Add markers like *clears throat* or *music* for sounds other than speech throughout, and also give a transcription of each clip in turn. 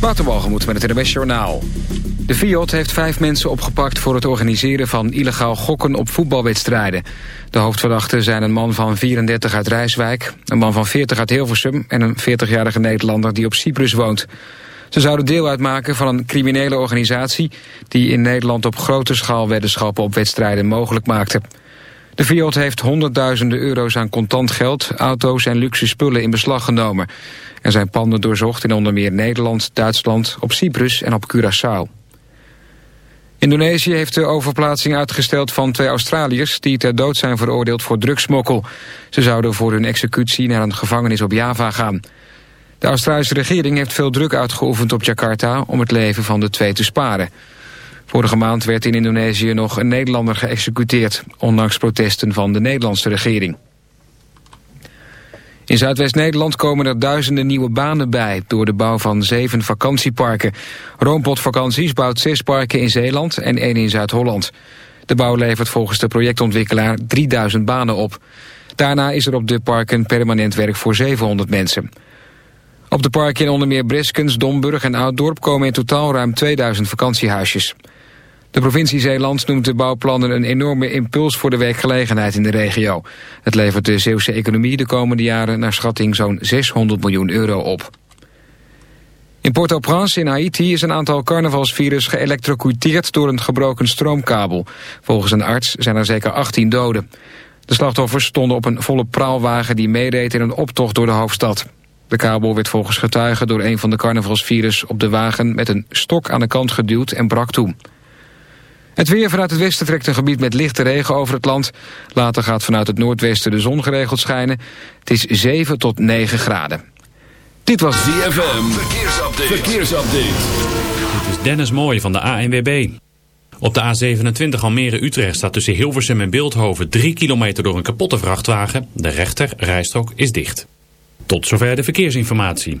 Waterwalgemoed met het NWS. De FIOD heeft vijf mensen opgepakt voor het organiseren van illegaal gokken op voetbalwedstrijden. De hoofdverdachten zijn een man van 34 uit Rijswijk, een man van 40 uit Hilversum en een 40-jarige Nederlander die op Cyprus woont. Ze zouden deel uitmaken van een criminele organisatie die in Nederland op grote schaal weddenschappen op wedstrijden mogelijk maakte. De FIOD heeft honderdduizenden euro's aan contant geld, auto's en luxe spullen in beslag genomen. Er zijn panden doorzocht in onder meer Nederland, Duitsland, op Cyprus en op Curaçao. Indonesië heeft de overplaatsing uitgesteld van twee Australiërs... die ter dood zijn veroordeeld voor drugsmokkel. Ze zouden voor hun executie naar een gevangenis op Java gaan. De Australische regering heeft veel druk uitgeoefend op Jakarta... om het leven van de twee te sparen. Vorige maand werd in Indonesië nog een Nederlander geëxecuteerd... ondanks protesten van de Nederlandse regering. In Zuidwest-Nederland komen er duizenden nieuwe banen bij... door de bouw van zeven vakantieparken. Roompot Vakanties bouwt zes parken in Zeeland en één in Zuid-Holland. De bouw levert volgens de projectontwikkelaar 3000 banen op. Daarna is er op de parken permanent werk voor 700 mensen. Op de parken in onder meer Breskens, Domburg en Ouddorp... komen in totaal ruim 2000 vakantiehuisjes. De provincie Zeeland noemt de bouwplannen een enorme impuls voor de werkgelegenheid in de regio. Het levert de Zeeuwse economie de komende jaren naar schatting zo'n 600 miljoen euro op. In Port-au-Prince in Haiti is een aantal carnavalsvirus geëlectrocuteerd door een gebroken stroomkabel. Volgens een arts zijn er zeker 18 doden. De slachtoffers stonden op een volle praalwagen die meedeed in een optocht door de hoofdstad. De kabel werd volgens getuigen door een van de carnavalsvirus op de wagen met een stok aan de kant geduwd en brak toe. Het weer vanuit het westen trekt een gebied met lichte regen over het land. Later gaat vanuit het noordwesten de zon geregeld schijnen. Het is 7 tot 9 graden. Dit was ZFM. Verkeersupdate. Verkeersupdate. Dit is Dennis Mooij van de ANWB. Op de A27 Almere-Utrecht staat tussen Hilversum en Beeldhoven 3 kilometer door een kapotte vrachtwagen. De rechter rijstrook is dicht. Tot zover de verkeersinformatie.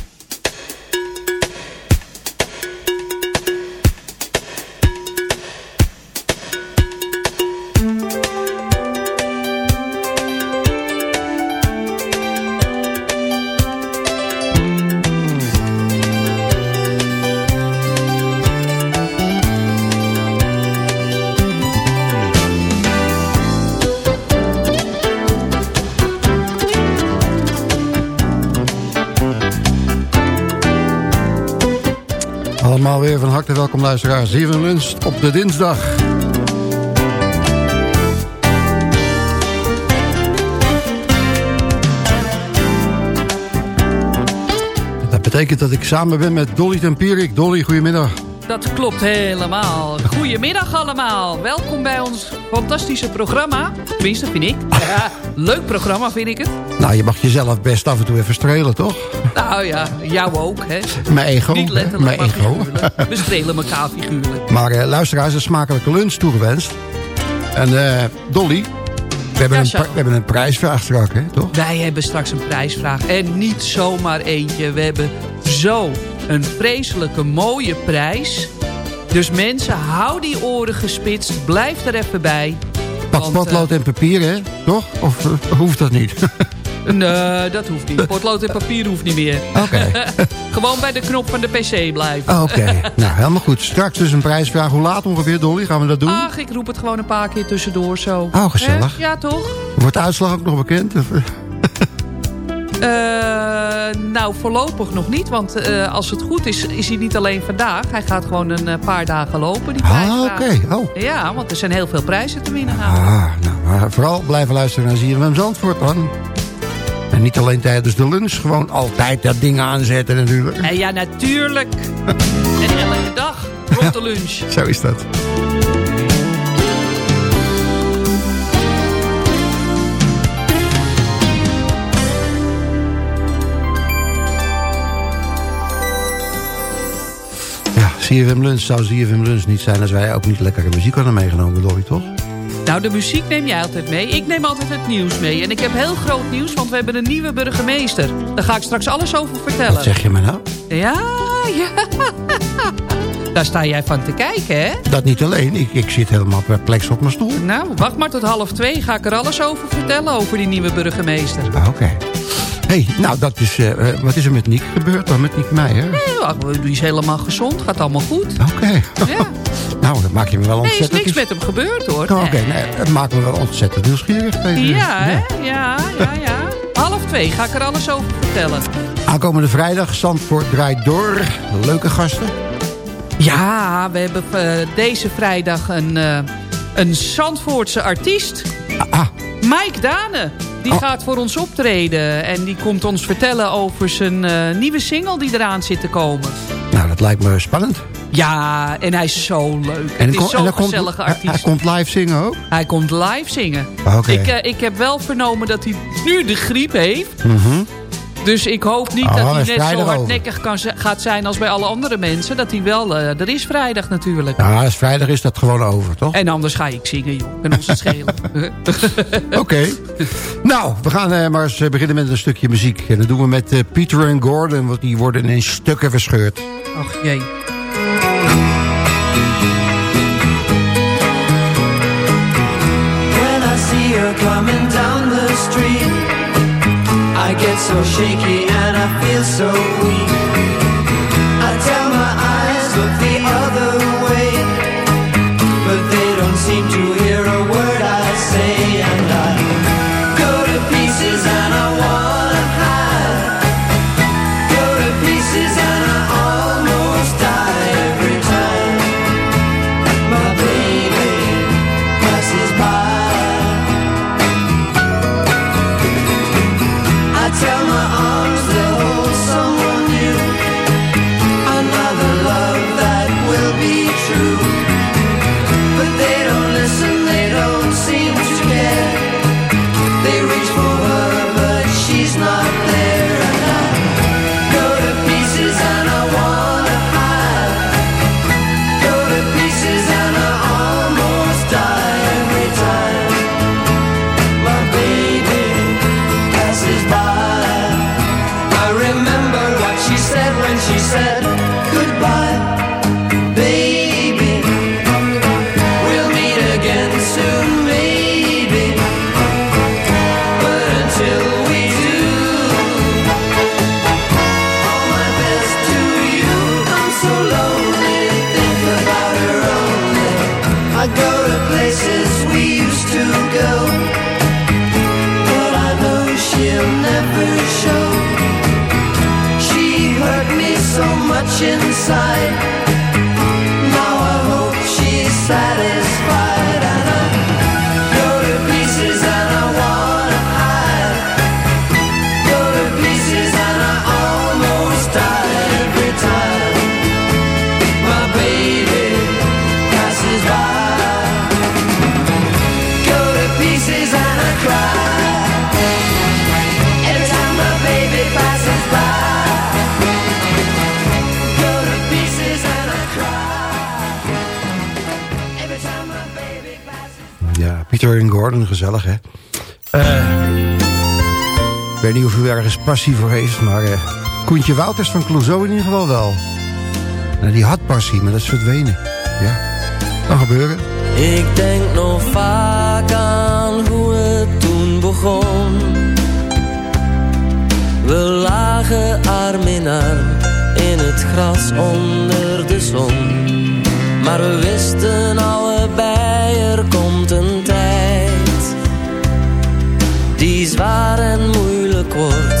Luisteraars. Hier een lunch op de dinsdag. betekent dat ik samen ben met Dolly Tempierik. Dolly, goedemiddag. Dat klopt helemaal. Goedemiddag allemaal. Welkom bij ons fantastische programma. Tenminste, vind ik. Ja, *laughs* leuk programma vind ik het. Nou, je mag jezelf best af en toe even strelen, toch? Nou ja, jou ook, hè. Mijn ego. Niet letterlijk, Mijn ego. We strelen elkaar figuurlijk. Maar uh, luisteraars, een smakelijke lunch toegewenst. En uh, Dolly, we hebben, ja, een, we hebben een prijsvraag straks, hè, toch? Wij hebben straks een prijsvraag. En niet zomaar eentje. We hebben zo een vreselijke mooie prijs. Dus mensen, hou die oren gespitst. Blijf er even bij. Pak potlood uh, en papier, hè? Toch? Of uh, hoeft dat niet? *laughs* nee, dat hoeft niet. Potlood en papier hoeft niet meer. Oké. Okay. *laughs* Gewoon bij de knop van de pc blijven. Oké. Okay. nou, helemaal goed. Straks dus een prijsvraag. Hoe laat ongeveer, Dolly? Gaan we dat doen? Ach, ik roep het gewoon een paar keer tussendoor zo. Oh, gezellig. Eh, ja, toch? Wordt de uitslag ook nog bekend? Uh, nou, voorlopig nog niet. Want uh, als het goed is, is hij niet alleen vandaag. Hij gaat gewoon een uh, paar dagen lopen, die Ah, oké. Okay. Oh. Ja, want er zijn heel veel prijzen te winnen. Ah, nou, maar vooral blijven luisteren naar ZFM Zandvoort dan. En niet alleen tijdens de lunch, gewoon altijd dat ding aanzetten natuurlijk. En ja, natuurlijk. *laughs* en elke dag rond de lunch. Zo is dat. CFM Lunch zou CFM Lunch niet zijn... als wij ook niet lekkere muziek hadden meegenomen, Dolly, toch? Nou, de muziek neem jij altijd mee. Ik neem altijd het nieuws mee. En ik heb heel groot nieuws, want we hebben een nieuwe burgemeester. Daar ga ik straks alles over vertellen. Wat zeg je me nou? Ja, ja. *laughs* Daar sta jij van te kijken, hè? Dat niet alleen. Ik, ik zit helemaal perplex op mijn stoel. Nou, wacht maar tot half twee. Ga ik er alles over vertellen, over die nieuwe burgemeester. Ah, Oké. Okay hey, nou, dat is, uh, wat is er met Niek gebeurd dan? Met Niek Meijer? Nee, die is helemaal gezond. Gaat allemaal goed. Oké. Okay. Ja. *laughs* nou, dat maak je me wel ontzettend... Nee, is niks met hem gebeurd, hoor. Oh, Oké, okay, nee. dat maakt me wel ontzettend nieuwsgierig. Tegen, ja, hè? Ja, ja, ja. Half twee ga ik er alles over vertellen. Aankomende vrijdag, Zandvoort draait door. Leuke gasten. Ja, we hebben uh, deze vrijdag een, een Zandvoortse artiest. Ah. Mike Dane. Die oh. gaat voor ons optreden. En die komt ons vertellen over zijn uh, nieuwe single die eraan zit te komen. Nou, dat lijkt me spannend. Ja, en hij is zo leuk. En het is zo'n gezellige komt, artiest. Hij, hij, komt live zingen ook? Hij komt live zingen. Okay. Ik, uh, ik heb wel vernomen dat hij nu de griep heeft. Mm -hmm. Dus ik hoop niet oh, dat hij net zo hardnekkig kan, gaat zijn als bij alle andere mensen. Dat hij wel, uh, er is vrijdag natuurlijk. Ja, is vrijdag is dat gewoon over, toch? En anders ga ik zingen, joh. En ons het schelen. *laughs* Oké. Okay. Nou, we gaan uh, maar eens beginnen met een stukje muziek. En dat doen we met uh, Peter en Gordon, want die worden in stukken verscheurd. Ach, jee. When I see her coming down the street I get so shaky and I feel so weak. I tell my eyes look the other passie voor heeft, maar... Uh, Koentje Wouters van Clouseau in ieder geval wel. Nou, die had passie, maar dat is verdwenen. Ja, kan gebeuren. Ik denk nog vaak aan hoe het toen begon. We lagen arm in arm in het gras onder de zon. Maar we wisten allebei er komt een tijd Die zwaar en moeilijk wordt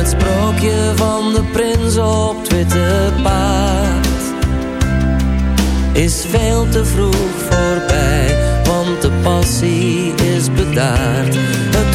Het sprookje van de prins op het witte paard is veel te vroeg voorbij, want de passie is bedaard. Het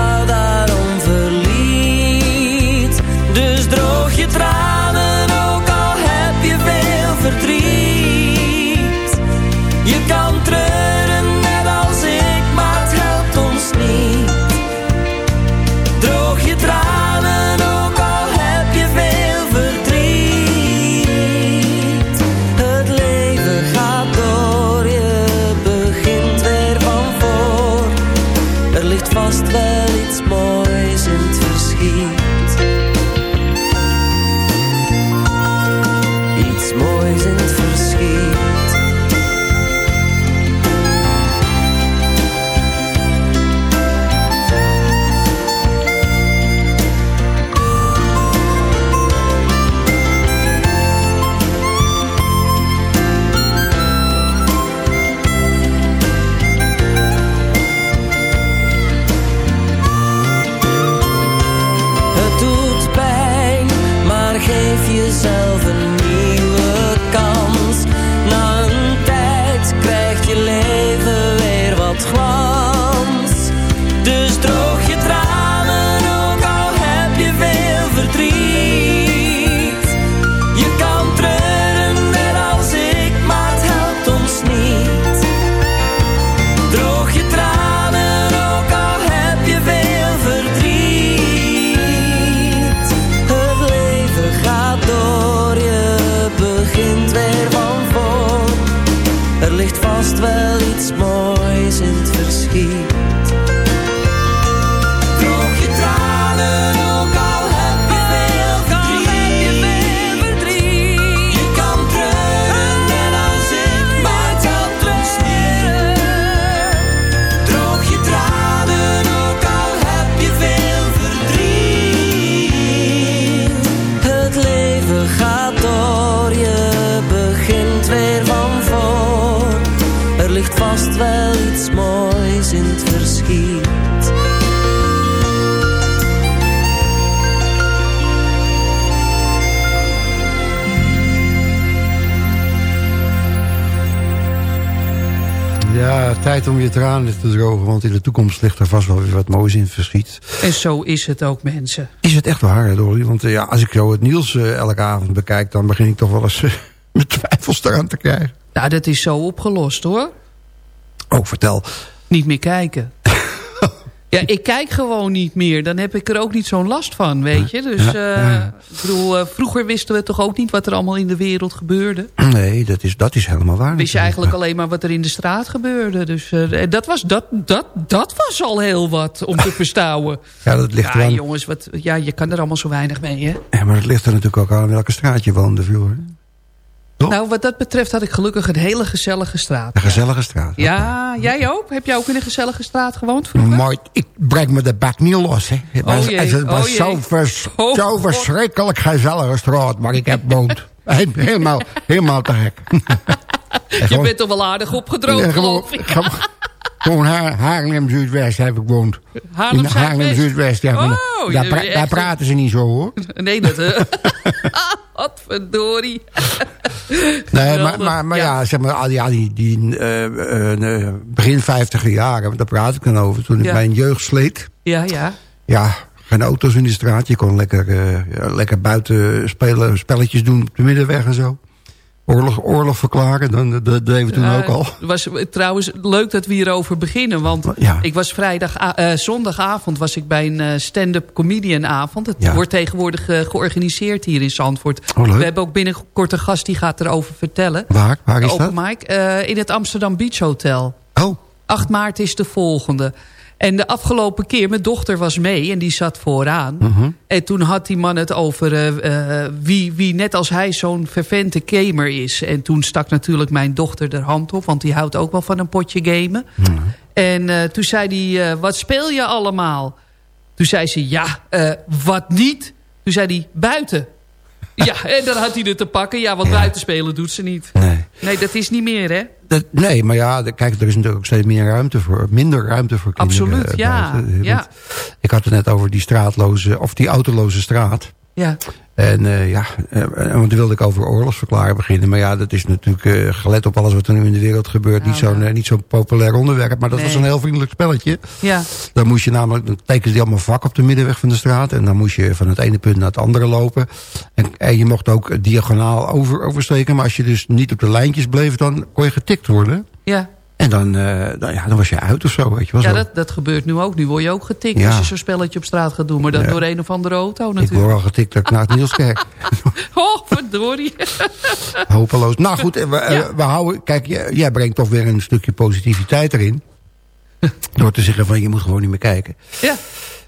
tijd om je tranen te drogen. Want in de toekomst ligt er vast wel weer wat moois in verschiet. En zo is het ook, mensen. Is het echt waar, hè, Dolly? Want eh, ja, als ik zo het nieuws eh, elke avond bekijk... dan begin ik toch wel eens eh, *laughs* mijn twijfels eraan te krijgen. Nou, dat is zo opgelost, hoor. Oh, vertel. Niet meer kijken. Ja, ik kijk gewoon niet meer. Dan heb ik er ook niet zo'n last van, weet je. Dus eh, ik bedoel, eh, vroeger wisten we toch ook niet wat er allemaal in de wereld gebeurde. Nee, dat is, dat is helemaal waar. Wist je eigenlijk alleen maar wat er in de straat gebeurde. Dus eh, dat, was, dat, dat, dat was al heel wat om te verstouwen. *laughs* Ja, dat ligt Ja, eraan. jongens, wat, ja, je kan er allemaal zo weinig mee, hè. Ja, maar dat ligt er natuurlijk ook aan in welke straat je woonde vroeger. Nou, wat dat betreft had ik gelukkig een hele gezellige straat. Een gezellige straat. Ja, jij ook? Heb jij ook in een gezellige straat gewoond vroeger? Maar ik breng me de bek niet los. Hè. Het was, jee, het was oh zo, vers, Oh, zo verschrikkelijk gezellige straat waar ik heb woont. *laughs* He- helemaal, helemaal te gek. *laughs* Je bent toch wel aardig opgedroogd, geloof ik. Gewoon- Haar- Haarlem Zuidwest heb ik gewoond. Haarlem In Haarlem Zuidwest? Zuidwest. Ja, Oh, daar, pra- daar praten ze niet zo hoor. *laughs* Nee, dat... eh Wat verdorie. Nee, maar, maar, maar ja. ja. zeg maar, al die, al die, die eh, eh, begin vijftiger jaren, daar praat ik dan over. Toen ik mijn jeugd sleet. Ja, ja. Ja, geen auto's in de straat. Je kon lekker, eh, lekker buiten spelen, spelletjes doen op de middenweg en zo. Oorlog, oorlog verklaren, dan, dat, dat deden we toen Eh, ook al. Het was trouwens leuk dat we hierover beginnen. Want Ja. ik was vrijdag, eh, zondagavond was ik bij een eh, stand-up comedian avond. Het Ja. wordt tegenwoordig georganiseerd hier in Zandvoort. Oh. We hebben ook binnenkort een gast die gaat erover vertellen. Waar, waar is Open dat? eh, in het Amsterdam Beach Hotel. Oh, 8 maart is de volgende. En de afgelopen keer, mijn dochter was mee en die zat vooraan. Mhm. En toen had die man het over eh, eh, wie, wie net als hij zo'n vervente gamer is. En toen stak natuurlijk mijn dochter de hand op, want die houdt ook wel van een potje gamen. En eh, toen zei hij, wat speel je allemaal? Toen zei ze, ja, wat niet? Toen zei hij, buiten. Ja, en dan had hij het te pakken. Ja, want buiten spelen doet ze niet. nee. Nee, dat is niet meer, hè? Dat, nee, maar ja, kijk, er is natuurlijk ook steeds meer ruimte voor, minder ruimte voor kinderen. Absoluut, eh, ja, ja. Ik had het net over die straatloze, of die autoloze straat. Ja. En eh, ja, eh, want toen wilde ik over oorlogsverklaren beginnen. Maar ja, dat is natuurlijk eh, gelet op alles wat er nu in de wereld gebeurt. niet zo'n niet zo'n populair onderwerp. Maar dat Nee. was een heel vriendelijk spelletje. Ja. Dan moest je namelijk, dan tekende die allemaal vak op de middenweg van de straat. En dan moest je van het ene punt naar het andere lopen. En, en je mocht ook diagonaal over, oversteken. Maar als je dus niet op de lijntjes bleef, dan kon je getikt worden. Ja. En dan, eh, dan, ja, dan was je uit of zo, weet je wel. Ja, dat, dat gebeurt nu ook. Nu word je ook getikt Ja. als je zo'n spelletje op straat gaat doen. Maar Ja. door een of andere auto ik natuurlijk. word al getikt dat ik naar het Niels kijk. *laughs* Oh, verdorie. *laughs* Hopeloos. Nou goed, eh, we, eh, Ja. we houden... Kijk, jij jij brengt toch weer een stukje positiviteit erin. *laughs* Door te zeggen van, je moet gewoon niet meer kijken. Ja.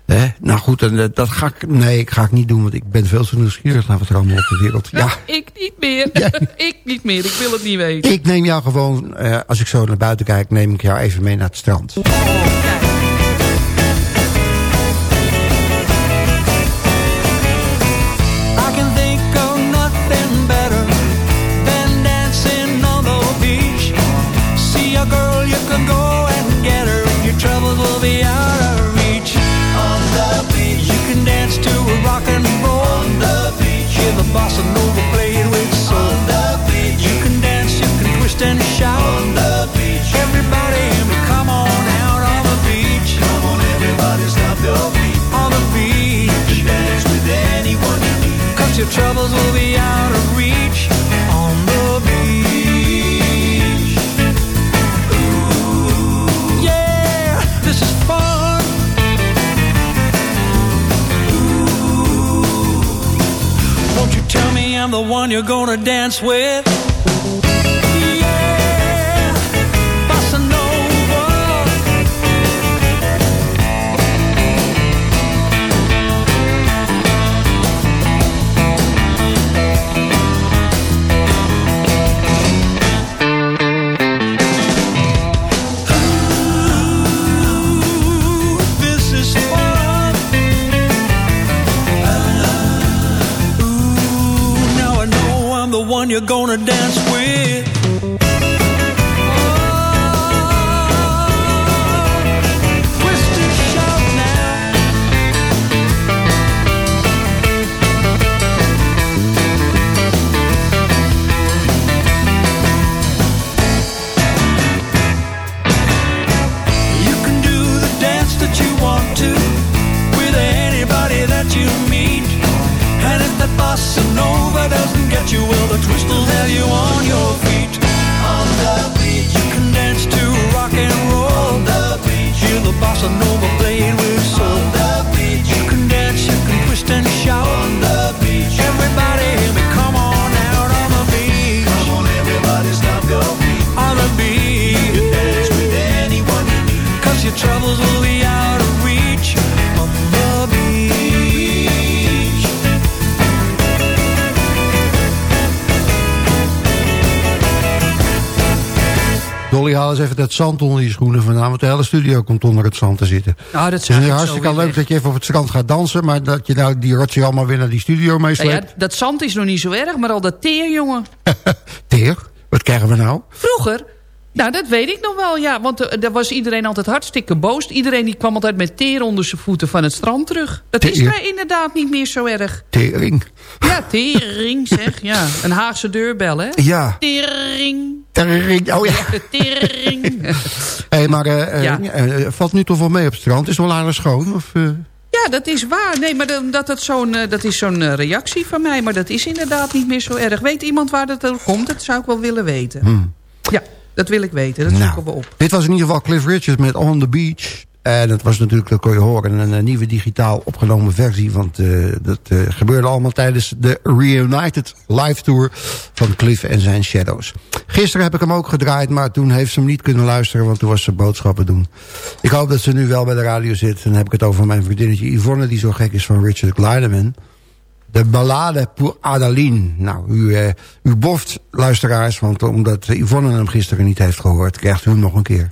Hè? Nou goed, en, eh, dat ga ik... Nee, ik ga ik niet doen, want ik ben veel te nieuwsgierig naar wat er allemaal op de wereld... Ja, *laughs* ik niet meer. *laughs* ik niet meer. Ik wil het niet weten. ik neem jou gewoon... eh, als ik zo naar buiten kijk, neem ik jou even mee naar het strand. I dance with? Eens even dat zand onder je schoenen vandaan. Want de hele studio komt onder het zand te zitten. Nou, dat Het is zo hartstikke leuk dat je even op het strand gaat dansen. Maar dat je nou die rotje allemaal weer naar die studio Nou meesleept. ja, dat zand is nog niet zo erg, maar al dat teer, jongen. *laughs* Teer, wat krijgen we nou? Vroeger, nou dat weet ik nog wel, ja. Want eh, daar was iedereen altijd hartstikke boos. Iedereen die kwam altijd met teer onder zijn voeten van het strand terug. Dat is daar inderdaad niet meer zo erg. Tering. Ja, tering zeg, ja. Een Haagse deurbel, hè? Ja, Tering, tering. Oh ja. tering. *laughs* Hey, maar eh, Ja. eh, valt nu toch wel mee op het strand? Is wel aardig schoon? Of, eh? Ja, dat is waar. Nee, maar dat, dat, zo'n, dat is zo'n reactie van mij. Maar dat is inderdaad niet meer zo erg. Weet iemand waar dat door komt? Dat zou ik wel willen weten. Ja, dat wil ik weten. Dat Hmm. Nou, zoeken we op. Dit was in ieder geval Cliff Richard met On The Beach. En dat was natuurlijk, dat kon je horen, een, nieuwe digitaal opgenomen versie. Want eh, dat eh, gebeurde allemaal tijdens de Reunited live tour van Cliff en zijn Shadows. Gisteren heb ik hem ook gedraaid, maar toen heeft ze hem niet kunnen luisteren, want toen was ze boodschappen doen. Ik hoop dat ze nu wel bij de radio zit. En dan heb ik het over mijn vriendinnetje Yvonne, die zo gek is van Richard Kleiderman. De ballade pour Adeline. Nou, u, eh, u boft, luisteraars, want omdat Yvonne hem gisteren niet heeft gehoord, krijgt u hem nog een keer.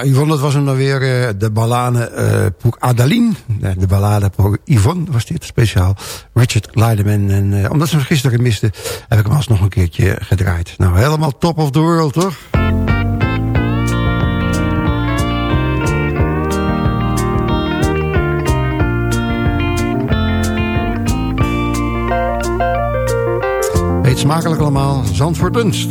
Nou, Yvonne, dat was hem dan weer. eh, de ballade eh pour Adeline. Nee, de ballade voor Yvonne was dit speciaal. Richard Leideman. En eh, omdat ze hem gisteren miste, heb ik hem alsnog een keertje gedraaid. Nou, helemaal top of the world, toch? Eet smakelijk allemaal. Zandvoort Dunst.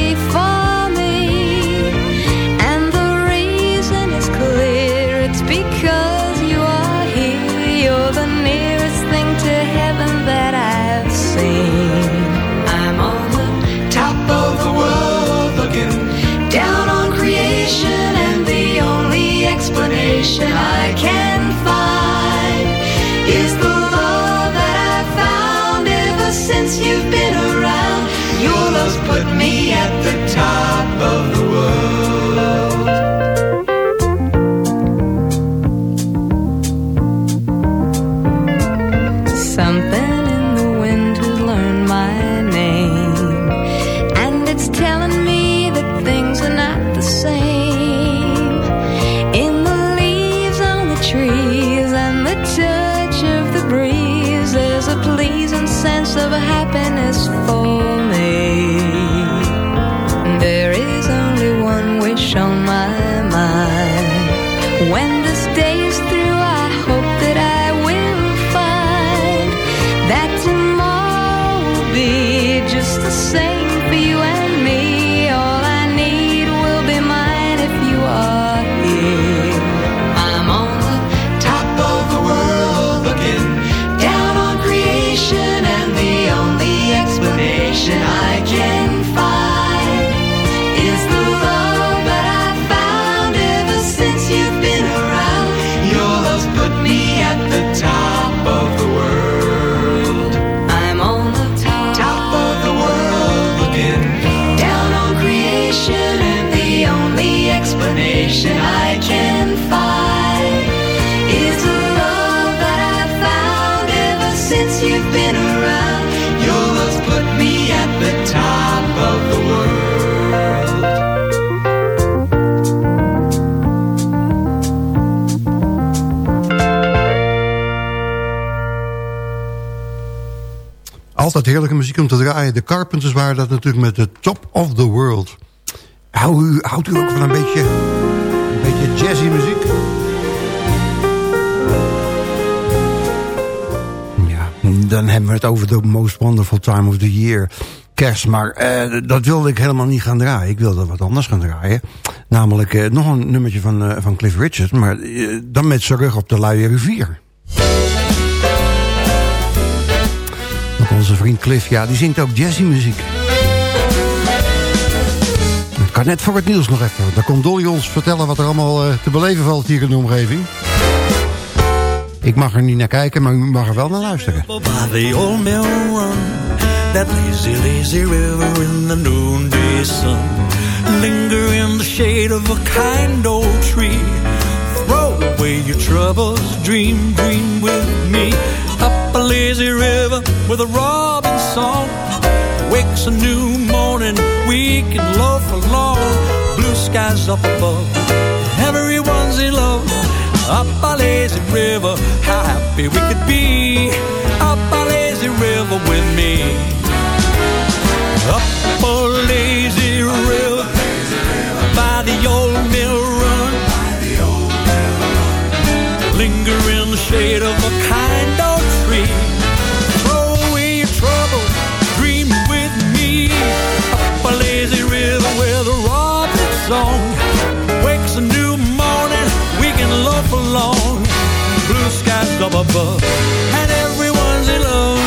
me at the top of the Carpenters waren dat natuurlijk met de Top of the World. Houdt u ook van een beetje, een beetje jazzy muziek? Ja, dan hebben we het over de Most Wonderful Time of the Year. Kerst, maar eh, dat wilde ik helemaal niet gaan draaien. Ik wilde wat anders gaan draaien. Namelijk eh, nog een nummertje van, eh, van Cliff Richard. Maar dan met zijn rug op de Luie Rivier. Vriend Cliff, ja, die zingt ook jazzy muziek. Het kan net voor het nieuws nog even. Dan komt Dolly ons vertellen wat er allemaal eh, te beleven valt hier in de omgeving. Ik mag er niet naar kijken, maar u mag er wel naar luisteren. In the sun. Linger in the shade of a kind old tree. Throw away your troubles, dream, dream with me. Up a lazy river with a robin song. Wakes a new morning, we can love for along. Blue skies up above, everyone's in love. Up a lazy river, how happy we could be. Up a lazy river with me. Up a lazy Linger in the shade of a kind old tree. Throw away your trouble, dream with me. Up a lazy river with a robin song. Wakes a new morning, we can loaf along. Blue skies up above, and everyone's in love.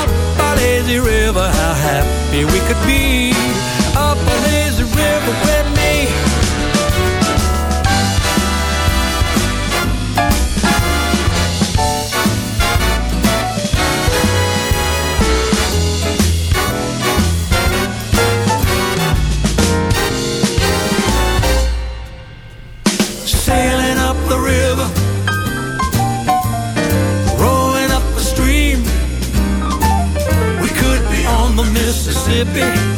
Up a lazy river, how happy we could be. Up a lazy river with. slipping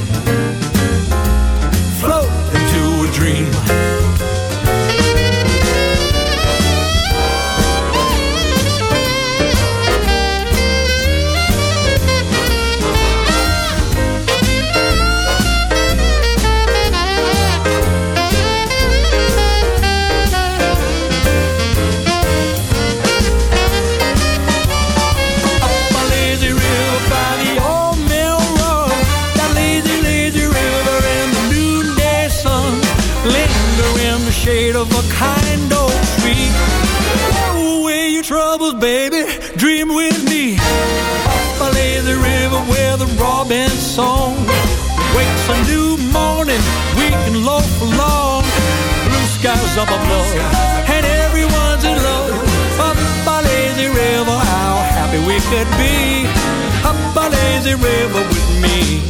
lazy river with me.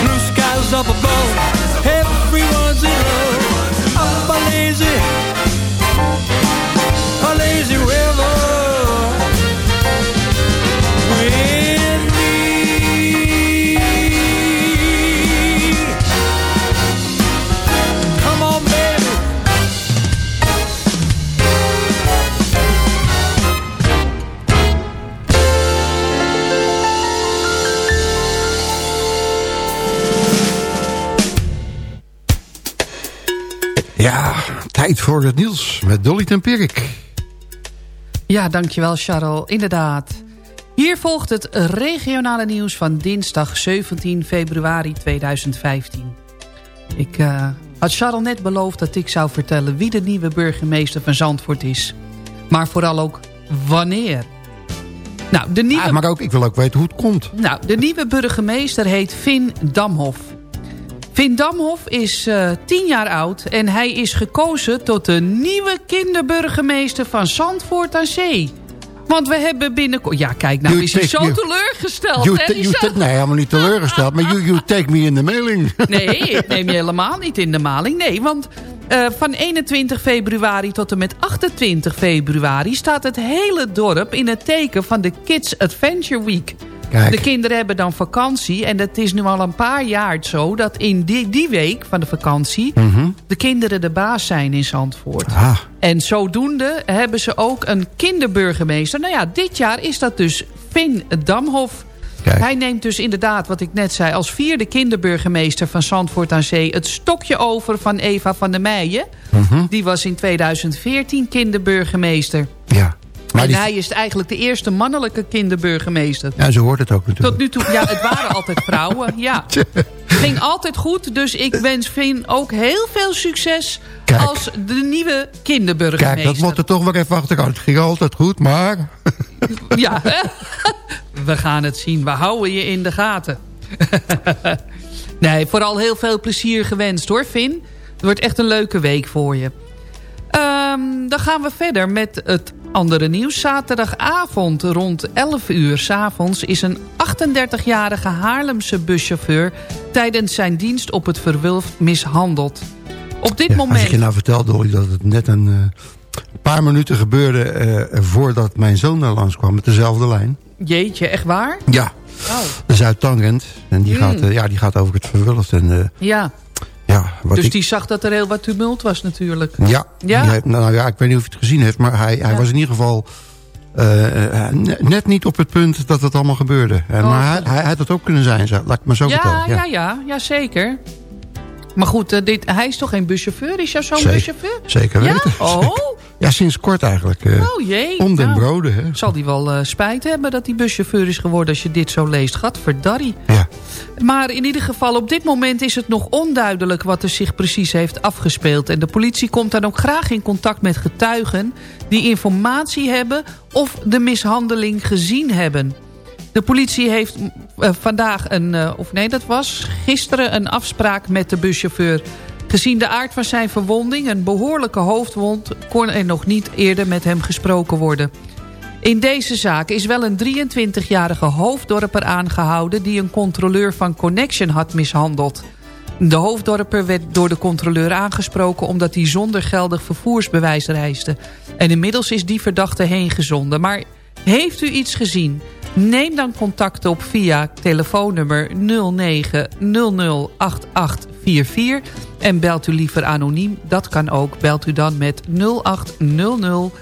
Blue skies up above, everyone's in love. Up a lazy, voor het nieuws met Dolly Tempierik. Ja, dankjewel Charles. Inderdaad. Hier volgt het regionale nieuws van dinsdag 17 februari 2015. Ik eh, had Charles net beloofd dat ik zou vertellen wie de nieuwe burgemeester van Zandvoort is. Maar vooral ook wanneer. Nou, de nieuwe... Ah, maar ook, ik wil ook weten hoe het komt. Nou, de nieuwe burgemeester heet Vin Damhof. Vin Damhof is eh 10 jaar oud en hij is gekozen tot de nieuwe kinderburgemeester van Zandvoort aan Zee. Want we hebben binnenkort... Ja, kijk, nou You is hij zo you- teleurgesteld. You nee, helemaal niet teleurgesteld. Maar you, you take me in de mailing. *laughs* Nee, ik neem je helemaal niet in de maling. Nee, want eh, van 21 februari tot en met 28 februari... staat het hele dorp in het teken van de Kids Adventure Week. Kijk. De kinderen hebben dan vakantie. En het is nu al een paar jaar zo dat in die, die week van de vakantie... de kinderen de baas zijn in Zandvoort. Mhm. Ah, En zodoende hebben ze ook een kinderburgemeester. Nou ja, dit jaar is dat dus Vin Damhof. Kijk. Hij neemt dus inderdaad, wat ik net zei... als vierde kinderburgemeester van Zandvoort aan Zee... het stokje over van Eva van der Meijen. Mhm. Die was in 2014 kinderburgemeester. ja. Maar en die, hij is eigenlijk de eerste mannelijke kinderburgemeester. ja, ze hoort het ook natuurlijk. Tot nu toe, ja, het waren altijd vrouwen, ja. *laughs* Ging altijd goed, dus ik wens Vin ook heel veel succes... Kijk. als de nieuwe kinderburgemeester. Kijk, dat moet er toch weer even achteraan. Het ging altijd goed, maar... Ja, hè? *laughs* we gaan het zien. We houden je in de gaten. *laughs* nee, vooral heel veel plezier gewenst hoor, Vin. Het wordt echt een leuke week voor je. Ehm, dan gaan we verder met het andere nieuws. Zaterdagavond rond 11 uur s'avonds is een 38-jarige Haarlemse buschauffeur... tijdens zijn dienst op het Verwulf mishandeld. Op dit Ja, moment... Als ik je nou vertel, Dolly, dat het net een eh, paar minuten gebeurde... eh, voordat mijn zoon daar langs kwam met dezelfde lijn. Jeetje, echt waar? Ja, Oh, de Zuid-Tangent. En die, Mm. gaat, eh, ja, die gaat over het Verwulft. En eh, ja. Ja, wat Dus ik... die zag dat er heel wat tumult was natuurlijk. Ja, Ja? nou ja, ik weet niet of je het gezien heeft... maar hij, hij Ja. was in ieder geval eh, eh, ne- net niet op het punt dat het allemaal gebeurde. Oh, maar hij, had het ook kunnen zijn, laat ik maar zo Ja, vertellen. ja, ja, ja, zeker. Maar goed, eh, dit, hij is toch geen buschauffeur? Is jouw zo'n buschauffeur? Zeker Ja? weten. Oh, Ja, sinds kort eigenlijk. eh, oh jee. om den Nou, broden, hè. Zal die wel eh, spijt hebben dat hij buschauffeur is geworden als je dit zo leest. Gadverdarrie. Ja. Maar in ieder geval, op dit moment is het nog onduidelijk wat er zich precies heeft afgespeeld. En de politie komt dan ook graag in contact met getuigen die informatie hebben of de mishandeling gezien hebben. De politie heeft eh, vandaag een, eh, of nee dat was gisteren een afspraak met de buschauffeur. Gezien de aard van zijn verwonding, een behoorlijke hoofdwond, kon er nog niet eerder met hem gesproken worden. In deze zaak is wel een 23-jarige hoofddorper aangehouden... die een controleur van Connection had mishandeld. De hoofddorper werd door de controleur aangesproken... omdat hij zonder geldig vervoersbewijs reisde. En inmiddels is die verdachte heengezonden. Maar heeft u iets gezien? Neem dan contact op via telefoonnummer 09008844... en belt u liever anoniem. Dat kan ook. Belt u dan met 0800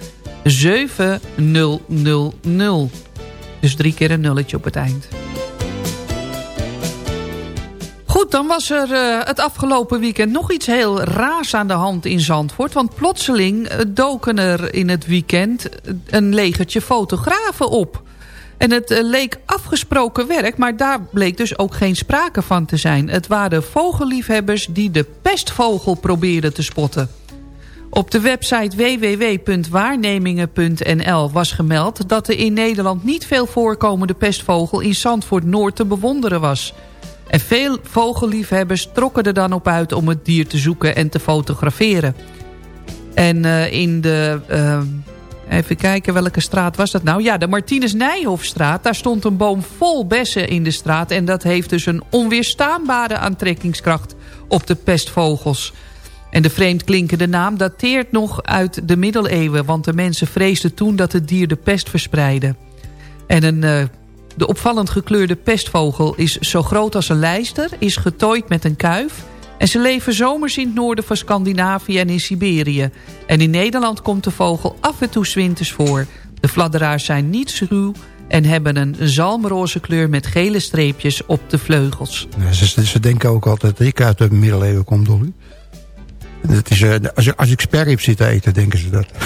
7000. Dus drie keer een nulletje op het eind. Goed, dan was er eh, het afgelopen weekend nog iets heel raars aan de hand in Zandvoort. Want plotseling eh, doken er in het weekend een legertje fotografen op. En het eh, leek afgesproken werk, maar daar bleek dus ook geen sprake van te zijn. Het waren vogelliefhebbers die de pestvogel probeerden te spotten. Op de website www.waarnemingen.nl was gemeld... dat de in Nederland niet veel voorkomende pestvogel in Zandvoort Noord te bewonderen was. En veel vogelliefhebbers trokken er dan op uit om het dier te zoeken en te fotograferen. En uh, in de... Uh, even kijken, welke straat was dat nou? Ja, de Martinus Nijhofstraat. Daar stond een boom vol bessen in de straat. En dat heeft dus een onweerstaanbare aantrekkingskracht op de pestvogels. En de vreemd klinkende naam dateert nog uit de middeleeuwen... want de mensen vreesden toen dat het dier de pest verspreidde. En een, uh, de opvallend gekleurde pestvogel is zo groot als een lijster... is getooid met een kuif... en ze leven zomers in het noorden van Scandinavië en in Siberië. En in Nederland komt de vogel af en toe winters voor. De fladderaars zijn niet schuw en hebben een zalmroze kleur met gele streepjes op de vleugels. Ja, ze, ze, denken ook altijd dat ik uit de middeleeuwen kom, Dolly. Dat is, uh, als, als ik sperrip zit te eten, denken ze dat. *laughs*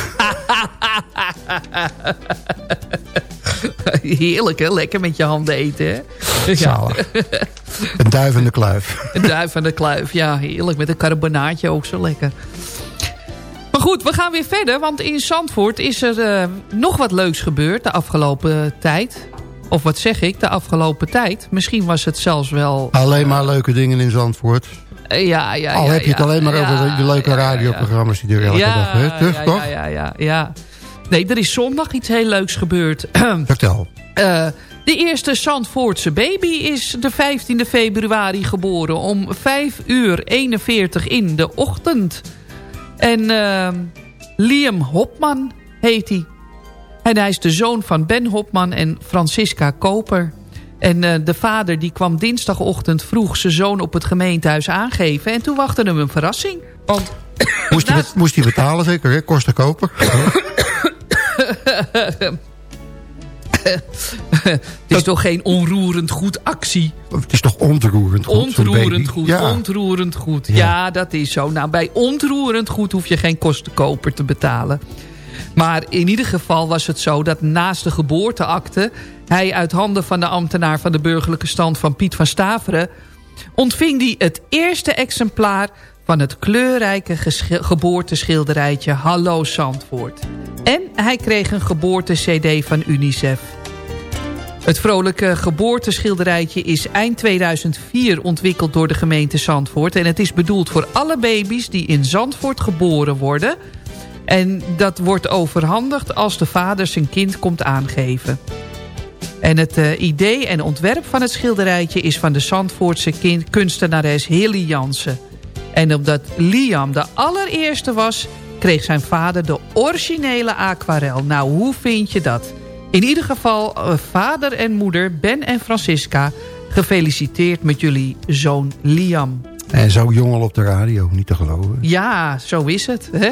*laughs* Heerlijk, hè? Lekker met je handen eten, hè? Zalig. *laughs* Een duif en de kluif. Een duif en de kluif, ja. Heerlijk. Met een carbonaatje ook zo lekker. Maar goed, we gaan weer verder. Want in Zandvoort is er uh, nog wat leuks gebeurd de afgelopen tijd. Of wat zeg ik, de afgelopen tijd. Misschien was het zelfs wel... Alleen maar leuke dingen in Zandvoort. Ja, ja, ja. Al heb je het ja, alleen maar ja, over de leuke ja, radioprogramma's die er elke ja, dag hè? Terug, ja? Ja, ja, ja, ja. Nee, er is zondag iets heel leuks gebeurd. *clears throat* Vertel. Uh, de eerste Zandvoortse baby is de 15e februari geboren... om 5 uur 41 in de ochtend. En uh, Liam Hopman heet hij. En hij is de zoon van Ben Hopman en Francisca Koper. En uh, de vader die kwam dinsdagochtend vroeg zijn zoon op het gemeentehuis aangeven. En toen wachtte hem een verrassing. Want *coughs* moest, hij, moest hij betalen zeker, hè? Kosten koper. *coughs* het is toch geen onroerend goed actie? Het is toch ontroerend goed? Ontroerend goed, ja. ontroerend goed. Ja. ja, dat is zo. Nou, bij ontroerend goed hoef je geen kostenkoper te betalen. Maar in ieder geval was het zo dat naast de geboorteakte... hij uit handen van de ambtenaar van de burgerlijke stand van Piet van Staveren... ontving hij het eerste exemplaar van het kleurrijke geboorteschilderijtje Hallo Zandvoort. En hij kreeg een geboorte-cd van UNICEF. Het vrolijke geboorteschilderijtje is eind 2004 ontwikkeld door de gemeente Zandvoort... en het is bedoeld voor alle baby's die in Zandvoort geboren worden... En dat wordt overhandigd als de vader zijn kind komt aangeven. En het uh, idee en ontwerp van het schilderijtje is van de Zandvoortse kind, kunstenares Hilly Jansen. En omdat Liam de allereerste was, kreeg zijn vader de originele aquarel. Nou, hoe vind je dat? In ieder geval, uh, vader en moeder Ben en Francisca... gefeliciteerd met jullie zoon Liam. En zo jong al op de radio, niet te geloven. Ja, zo is het. Hè?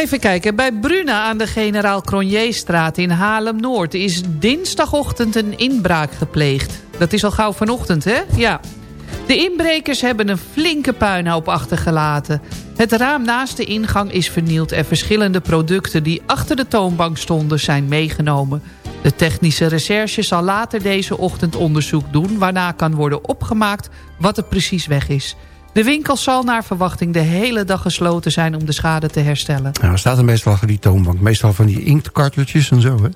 Even kijken, bij Bruna aan de Generaal Cronjeestraat in Haarlem-Noord... is dinsdagochtend een inbraak gepleegd. Dat is al gauw vanochtend, hè? Ja. De inbrekers hebben een flinke puinhoop achtergelaten. Het raam naast de ingang is vernield... en verschillende producten die achter de toonbank stonden zijn meegenomen. De technische recherche zal later deze ochtend onderzoek doen... waarna kan worden opgemaakt wat er precies weg is... De winkel zal naar verwachting de hele dag gesloten zijn om de schade te herstellen. Nou, er staat er meestal van die toonbank. Meestal van die inktkarteltjes en zo, hè?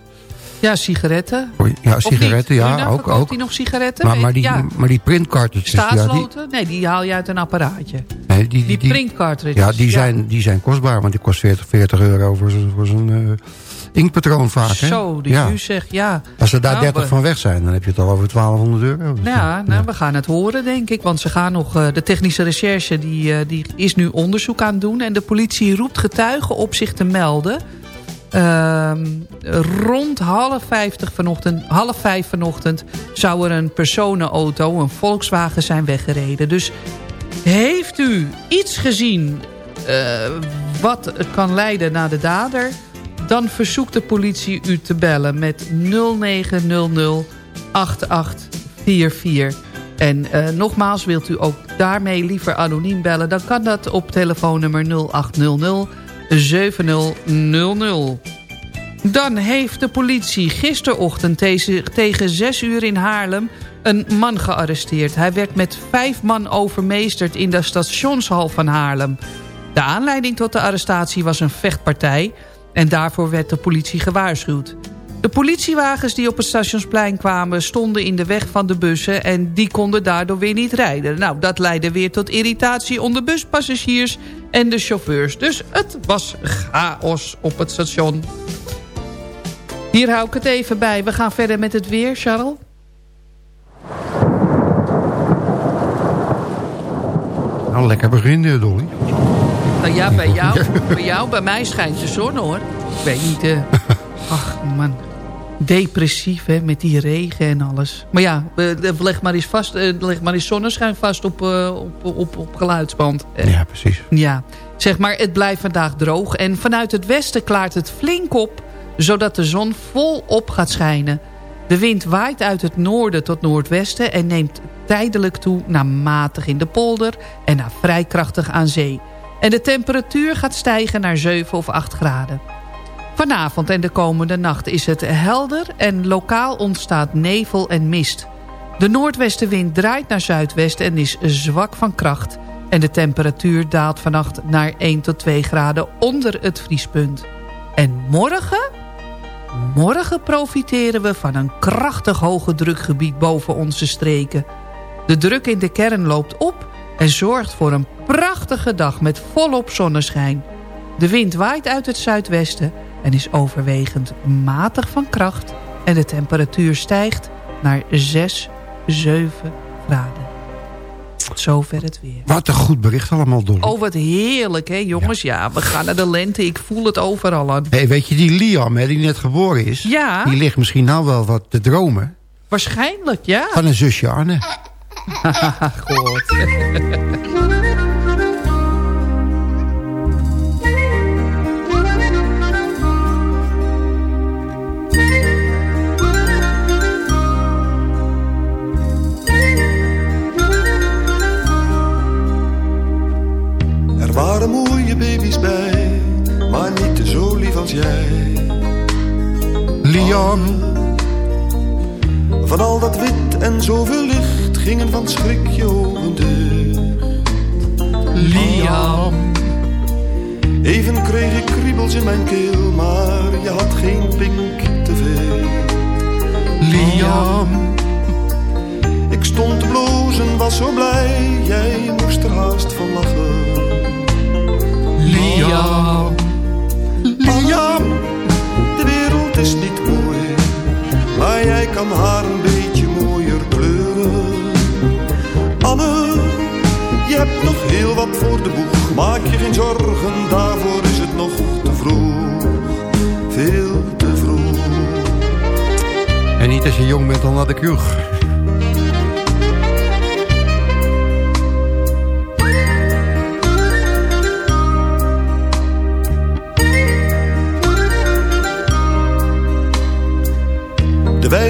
Ja, sigaretten. Ja, sigaretten, ja, Bruna, ook. ook. die nog sigaretten? Maar, maar, die, ja. maar die printkarteltjes... Staatsloten? Ja, die, nee, die haal je uit een apparaatje. Nee, die, die, die printcartridges. Ja, die zijn, die zijn kostbaar, want die kost 40, 40 euro voor zo'n uh, inkpatroon vaak. Hè? Zo, die ja. u zegt, ja. Als er daar nou, 30 we... van weg zijn, dan heb je het al over 1200 euro. Dus ja, nou, we gaan het horen, denk ik. Want ze gaan nog, uh, de technische recherche die, uh, die is nu onderzoek aan het doen. En de politie roept getuigen op zich te melden... Uh, rond half, vijftig vanochtend, half vijf vanochtend zou er een personenauto, een Volkswagen, zijn weggereden. Dus heeft u iets gezien uh, wat kan leiden naar de dader... dan verzoekt de politie u te bellen met 0900 8844. En uh, nogmaals, wilt u ook daarmee liever anoniem bellen... dan kan dat op telefoonnummer 0800 7000. Dan heeft de politie gisterochtend tegen 6 uur in Haarlem een man gearresteerd. Hij werd met vijf man overmeesterd in de stationshal van Haarlem. De aanleiding tot de arrestatie was een vechtpartij... en daarvoor werd de politie gewaarschuwd. De politiewagens die op het stationsplein kwamen... stonden in de weg van de bussen en die konden daardoor weer niet rijden. Nou, dat leidde weer tot irritatie onder buspassagiers en de chauffeurs. Dus het was chaos op het station. Hier hou ik het even bij. We gaan verder met het weer, Charles. Nou, lekker beginnen, Dolly. Nou ja, bij jou, *laughs* bij jou, bij mij schijnt de zon hoor. Ik weet niet, uh, *laughs* ach man, depressief hè, met die regen en alles. Maar ja, eh, leg maar eens vast, leg maar eens zonneschijn vast op, op, op, op geluidsband. Ja, precies. Ja, zeg maar, het blijft vandaag droog en vanuit het westen klaart het flink op, zodat de zon volop gaat schijnen. De wind waait uit het noorden tot noordwesten en neemt tijdelijk toe naar matig in de polder en naar vrij krachtig aan zee. En de temperatuur gaat stijgen naar 7 of 8 graden. Vanavond en de komende nacht is het helder en lokaal ontstaat nevel en mist. De noordwestenwind draait naar zuidwest en is zwak van kracht. En de temperatuur daalt vannacht naar 1 tot 2 graden onder het vriespunt. En morgen? Morgen profiteren we van een krachtig hoge drukgebied boven onze streken. De druk in de kern loopt op en zorgt voor een prachtige dag met volop zonneschijn. De wind waait uit het zuidwesten en is overwegend matig van kracht... en de temperatuur stijgt naar 6, 7 graden. Tot zover het weer. Wat een goed bericht allemaal, Dolly. Oh, wat heerlijk, hè, jongens. Ja. we gaan naar de lente. Ik voel het overal aan. Hey, weet je, die Liam, hè, die net geboren is... Ja. die ligt misschien nou wel wat te dromen. Waarschijnlijk, ja. Van een zusje Anne. *laughs* God. *laughs* Er waren mooie baby's bij, maar niet zo lief als jij. Liam. Van al dat wit en zoveel licht gingen van schrik je ogen dicht. Liam. Even kreeg ik kriebels in mijn keel, maar je had geen pink te veel. Liam. Ik stond te blozen, was zo blij, jij moest er haast van lachen. Liam. Liam, de wereld is niet mooi, maar jij kan haar een beetje mooier kleuren. Anne, je hebt nog heel wat voor de boeg, maak je geen zorgen, daarvoor is het nog te vroeg. Veel te vroeg. En niet als je jong bent dan naar de kroeg.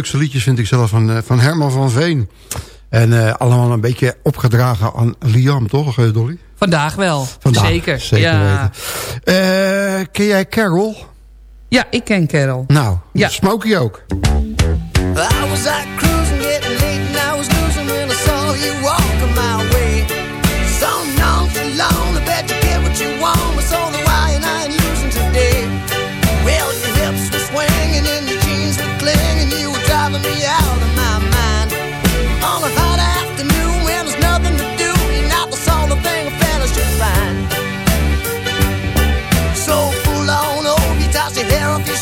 leukste liedjes vind ik zelf van, eh, van Herman van Veen. En eh, allemaal een beetje opgedragen aan Liam, toch eh, Dolly? Vandaag wel, Vandaag, zeker. zeker weten. Ken jij Carol? Ja, ik ken Carol. Nou, ja. Smokey ook.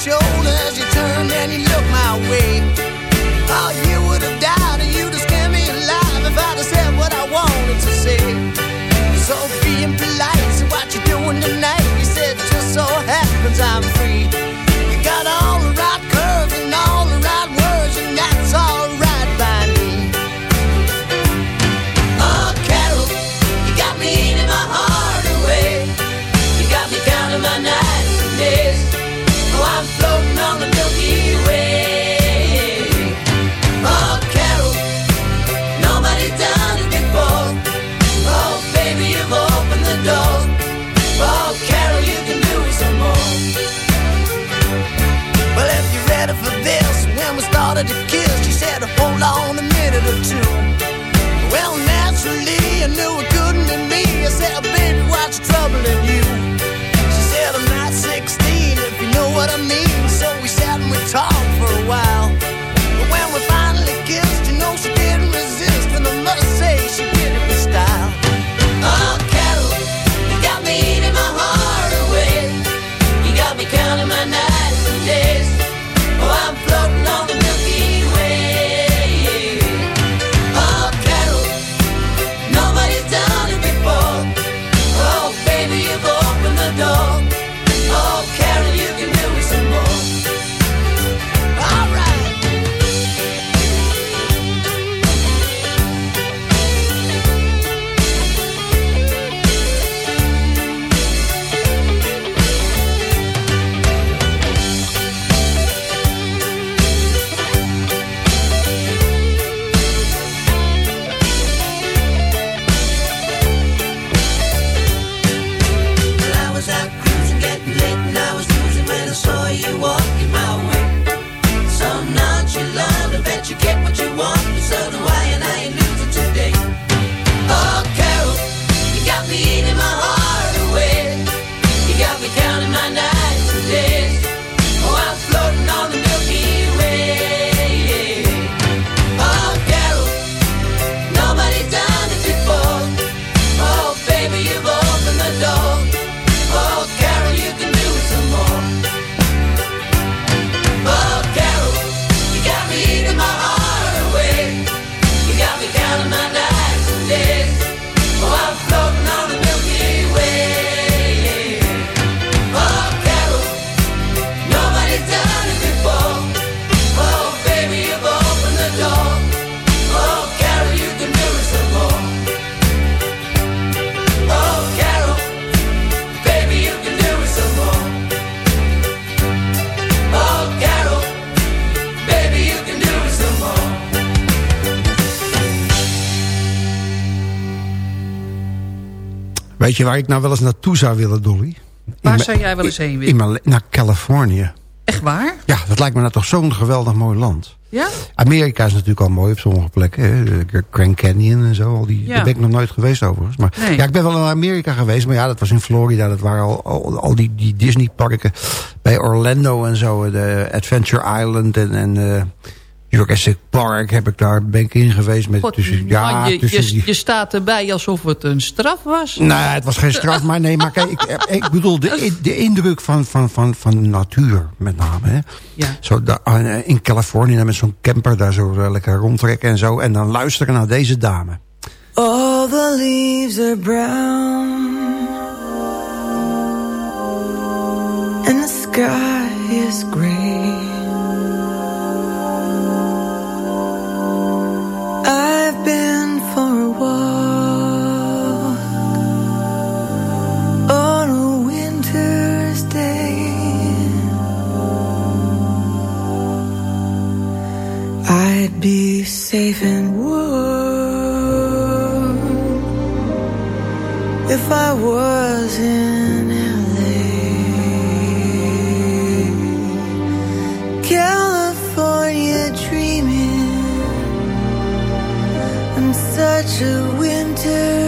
shoulders. You Ready for this. When we started to kiss, she said, hold on a minute or two. Well, naturally, I knew je waar ik nou wel eens naartoe zou willen, Dolly? Waar zou jij wel eens heen willen? naar Californië. Echt waar? Ja, dat lijkt me nou toch zo'n geweldig mooi land. Ja? Amerika is natuurlijk al mooi op sommige plekken. Grand Canyon en zo. Al die. Daar ben ik nog nooit geweest overigens. Maar. Ja, ik ben wel naar Amerika geweest. Maar ja, dat was in Florida. Dat waren al, al, die, die Disney parken. Bij Orlando en zo. De Adventure Island en... en eh, Jurassic Park heb ik daar, ben ik in geweest. Met God, tussen, ja, man, je, tussen je, die- je staat erbij alsof het een straf was. Nee, het was geen straf, maar nee, maar kijk, ik, ik bedoel de, *laughs* de indruk van, van, van, van de natuur met name. Hè. Ja. Zo daar, eh, in Californië met zo'n camper daar zo eh, lekker rondtrekken en zo. En dan luisteren naar deze dame. All the leaves are brown And the sky is gray Be safe and warm if I was in LA. California dreaming such a winter's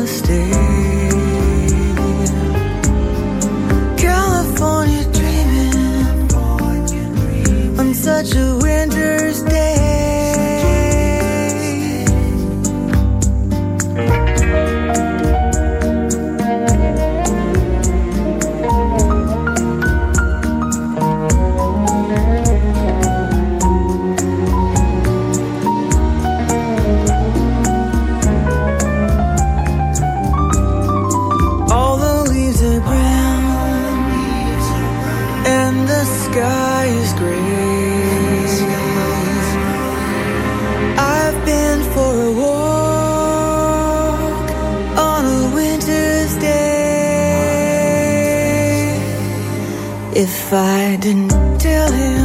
on If I didn't tell him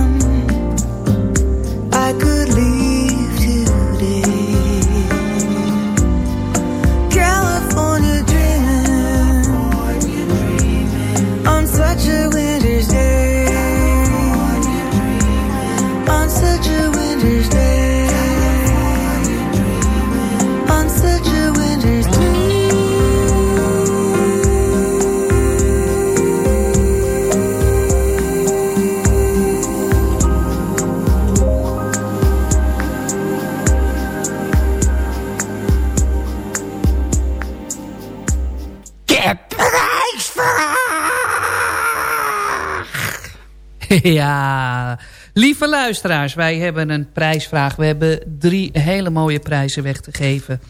*laughs* Ja, lieve luisteraars, wij hebben een prijsvraag. We hebben drie hele mooie prijzen weg te geven.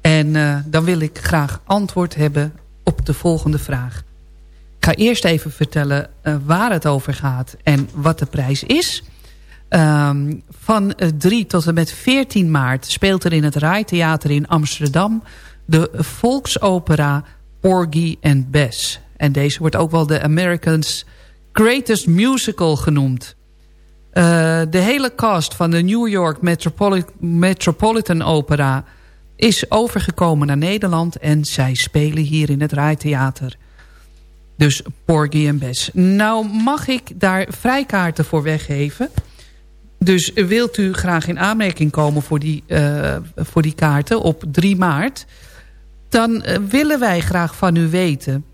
En eh, dan wil ik graag antwoord hebben op de volgende vraag. Ik ga eerst even vertellen eh, waar het over gaat en wat de prijs is. Ehm, van eh, 3 tot en met 14 maart speelt er in het Rijtheater in Amsterdam... de volksopera Porgy and Bess. En deze wordt ook wel de Americans Greatest Musical genoemd. Eh, de hele cast van de New York Metropoli- Metropolitan Opera is overgekomen naar Nederland... en zij spelen hier in het Rijtheater. Dus Porgy and Bess. Nou mag ik daar vrijkaarten voor weggeven. Dus wilt u graag in aanmerking komen voor die, eh, voor die kaarten op 3 maart... dan eh, willen wij graag van u weten...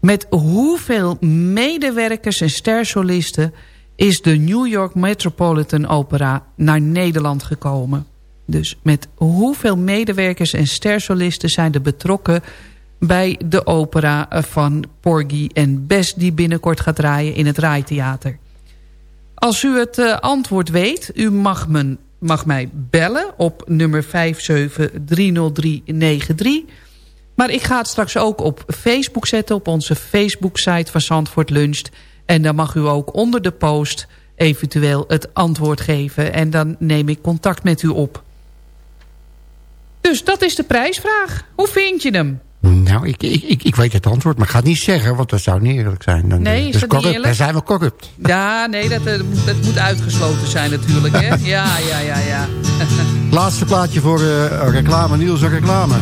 met hoeveel medewerkers en stersolisten... is de New York Metropolitan Opera naar Nederland gekomen? Dus met hoeveel medewerkers en stersolisten zijn er betrokken... bij de opera van Porgy en Bess... die binnenkort gaat draaien in het Rijtheater. Als u het uh, antwoord weet, u mag, men, mag mij bellen op nummer 5730393... Maar ik ga het straks ook op Facebook zetten, op onze Facebook-site van Zandvoort Luncht. En dan mag u ook onder de post eventueel het antwoord geven. En dan neem ik contact met u op. Dus dat is de prijsvraag. Hoe vind je hem? Nou, ik, ik, ik, ik weet het antwoord, maar ik ga het niet zeggen, want dat zou niet eerlijk zijn. Dan, nee, is dus dat zijn we corrupt. Ja, nee, dat, eh, dat moet uitgesloten zijn natuurlijk, hè? *laughs* Ja, ja, ja, ja. Laatste plaatje voor uh, reclame, Niels reclame.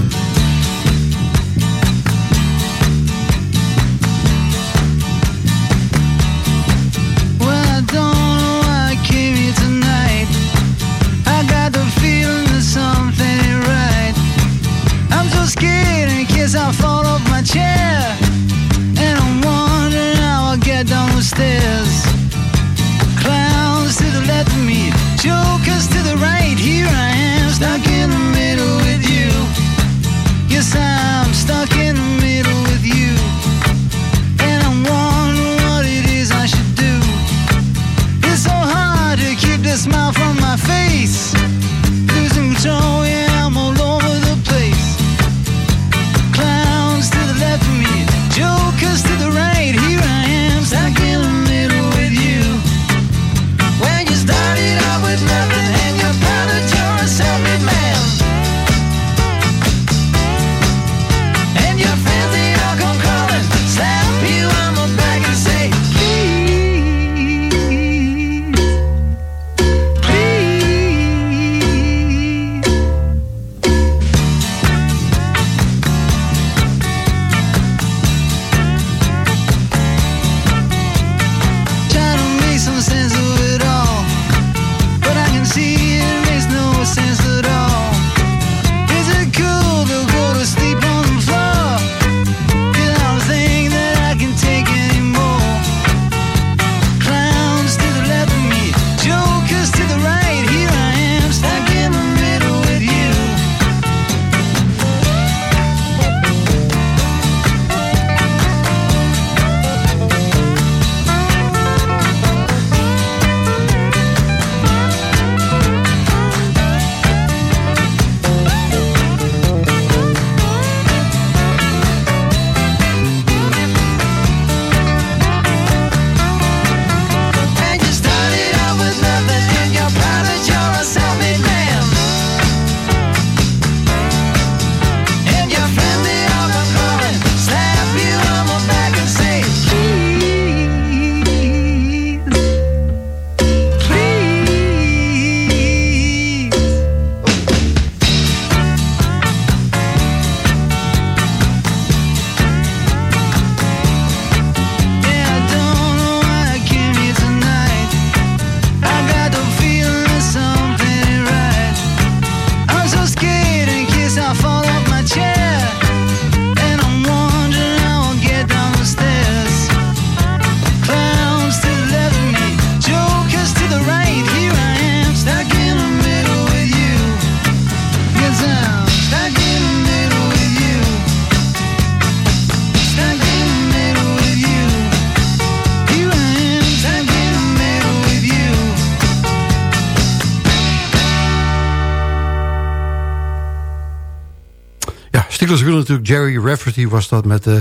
Natuurlijk Jerry Rafferty was dat met uh,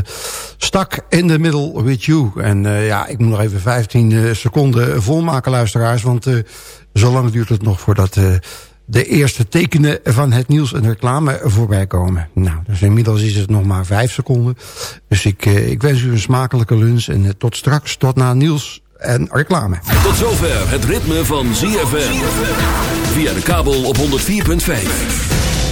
Stuck in the Middle with You. En uh, ja, ik moet nog even 15 uh, seconden volmaken, luisteraars. Want zo lang duurt het nog voordat de eerste tekenen van het nieuws en reclame voorbij komen. Nou, dus inmiddels is het nog maar 5 seconden. Dus ik, ik wens u een smakelijke lunch en tot straks, tot na nieuws en reclame. Tot zover het ritme van ZFM. Via de kabel op 104.5.